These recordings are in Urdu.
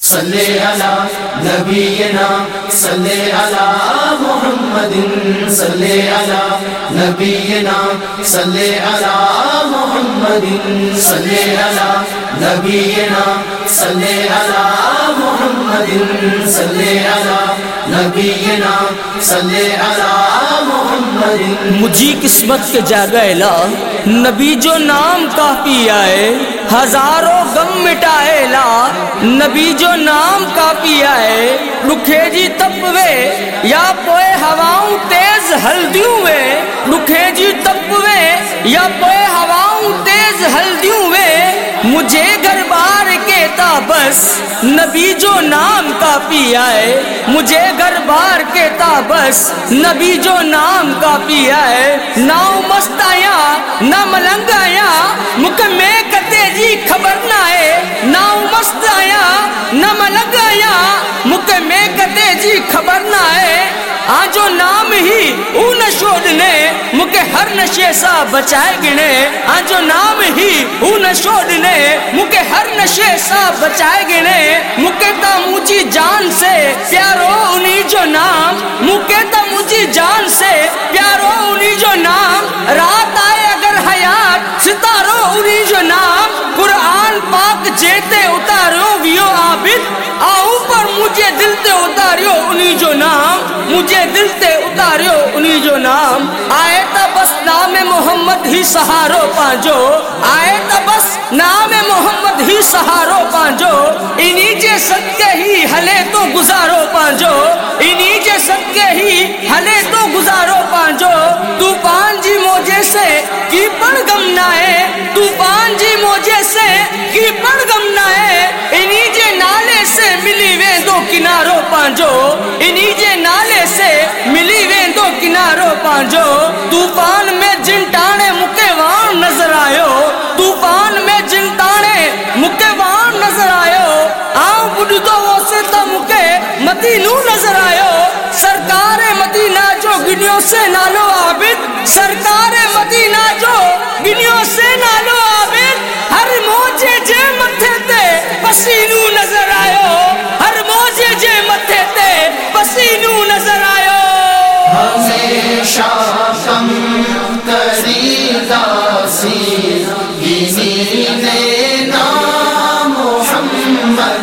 صلی علی نبینا، صلی علی محمد، صلی علی نبینا، صلی علی محمد، صلی علی نبینا، صلی محمد، صلی علی نبینا، صلی علی مجھے قسمت کے جاگیلا نبی جو نام کافی آئے، ہزاروں غم مٹائے لا نبی جو نام کافی آئے، رکھے جی تپوے۔ یا پوئے ہواؤں تیز ہلدیوں وے رکھے جی تپوے، یا پوئے ہواؤں تیز ہلدیوں وے مجھے گھر بار کہتا بس نبی جو نام کافی آئے، مجھے گھر بار کہتا بس نبی جو نام کافی آئے ناؤ مست آیا نہ ملنگ آیا مکھ میں کتے جی خبر نہ ہے ناؤ مست آیا نہ ملنگ آیا مکھ میں کتے جی خبر نہ ہے آجو نام ہی او نشوڑنے مکے ہر نشے سا بچائے گنے۔ آجو نام ہی او نشوڑنے مکے ہر نشے سا بچائے گنے۔ مکے تا مجھے جان سے پیارو انہی جو نام۔ مکے تا مجھے جان سے پیارو انہی جو نام۔ رات آئے اگر حیات، ستارو انہی جو نام۔ قرآن پاک جیتے اتارو ویو عابد۔ آؤ پر مجھے دل تے اتاریو انہی جو نام۔ مجھے دل تے اتاریو انہی جو نام۔ آئے تا بس نام محمد ہی سہارو پانجو۔ آئے تا بس نام محمد ہی سہارو پانجو۔ انہی جے صدقے ہی ہلے تو گزارو پانجو۔ انہی جے صدقے ہی ہلے تو گزارو پانجو۔ طوفان جی موجے سے کی پڑ گم نہ ہے طوفان جی موجے سے کی پڑ گم نہ ہے انہی جے نالے سے ملی وے دو کنارو پانجو۔ انہی جے نالے جو طوفان میں جن ٹانے مکے وان نظر آیو، طوفان میں جن ٹانے مکے وان نظر آیو آؤ بڑھ تو وہ سے تا مکے مدینو نظر آیو۔ سرکار مدینہ جو گنیوں سے نالو عابد، سرکار مدینہ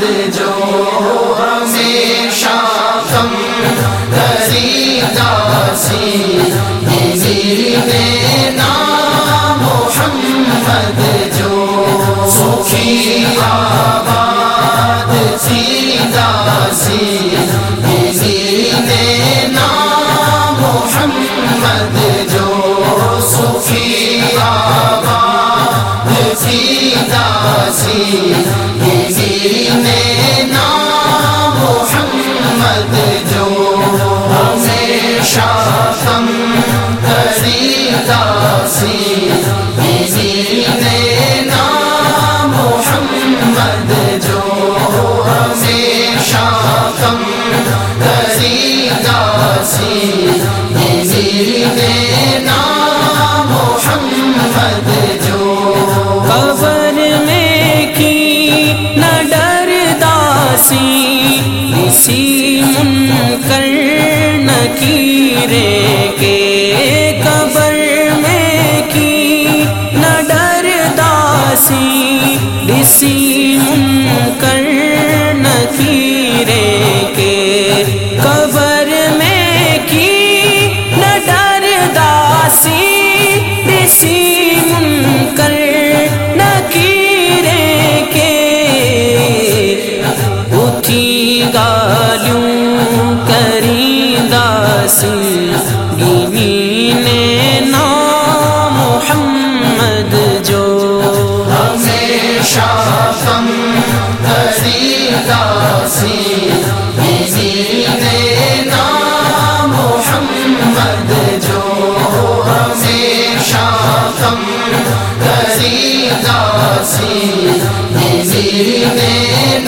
محمد جو ہمیشہ کم کریدا سی گنی نام محمد جو سخی آباد سیدہ سی گنی نام محمد جو سخی آباد سیدہ سی گنی اسی منکر نکیرے کے قبر میں کی نہ ڈردا سی اسی منکر گالیوں کری داس گنی نے نام محمد جو ہمیشہ کم کریدا سی گنی نام محمد جو ہمیشہ کم کریدا سی گنی نام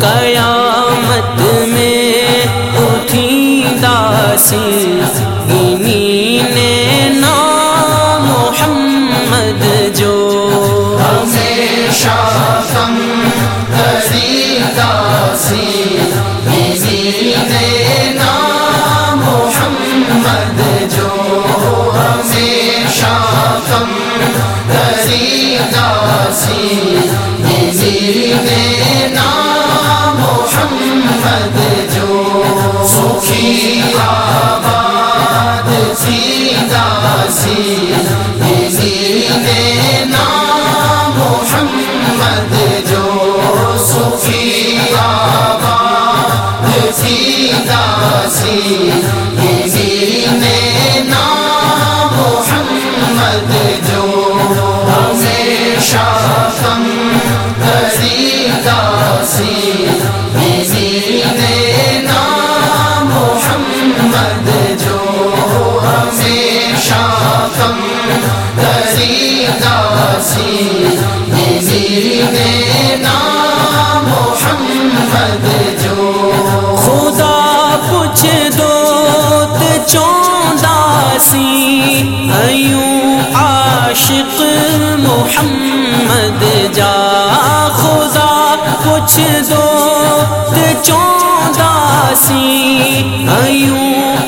قیامت میں اٹھی داسی انہی نام محمد جو شاخم کری داسی انہی نے نام جو شاخم کری داسی انہی نے نام جو نام محمد جو خدا پوچھ دو تو چوندا عاشق محمد جا۔ خدا کچھ دو تو چوندا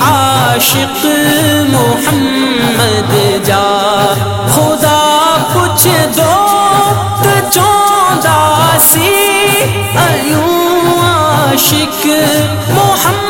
عاشق محمد جا۔ خدا عاشق محمد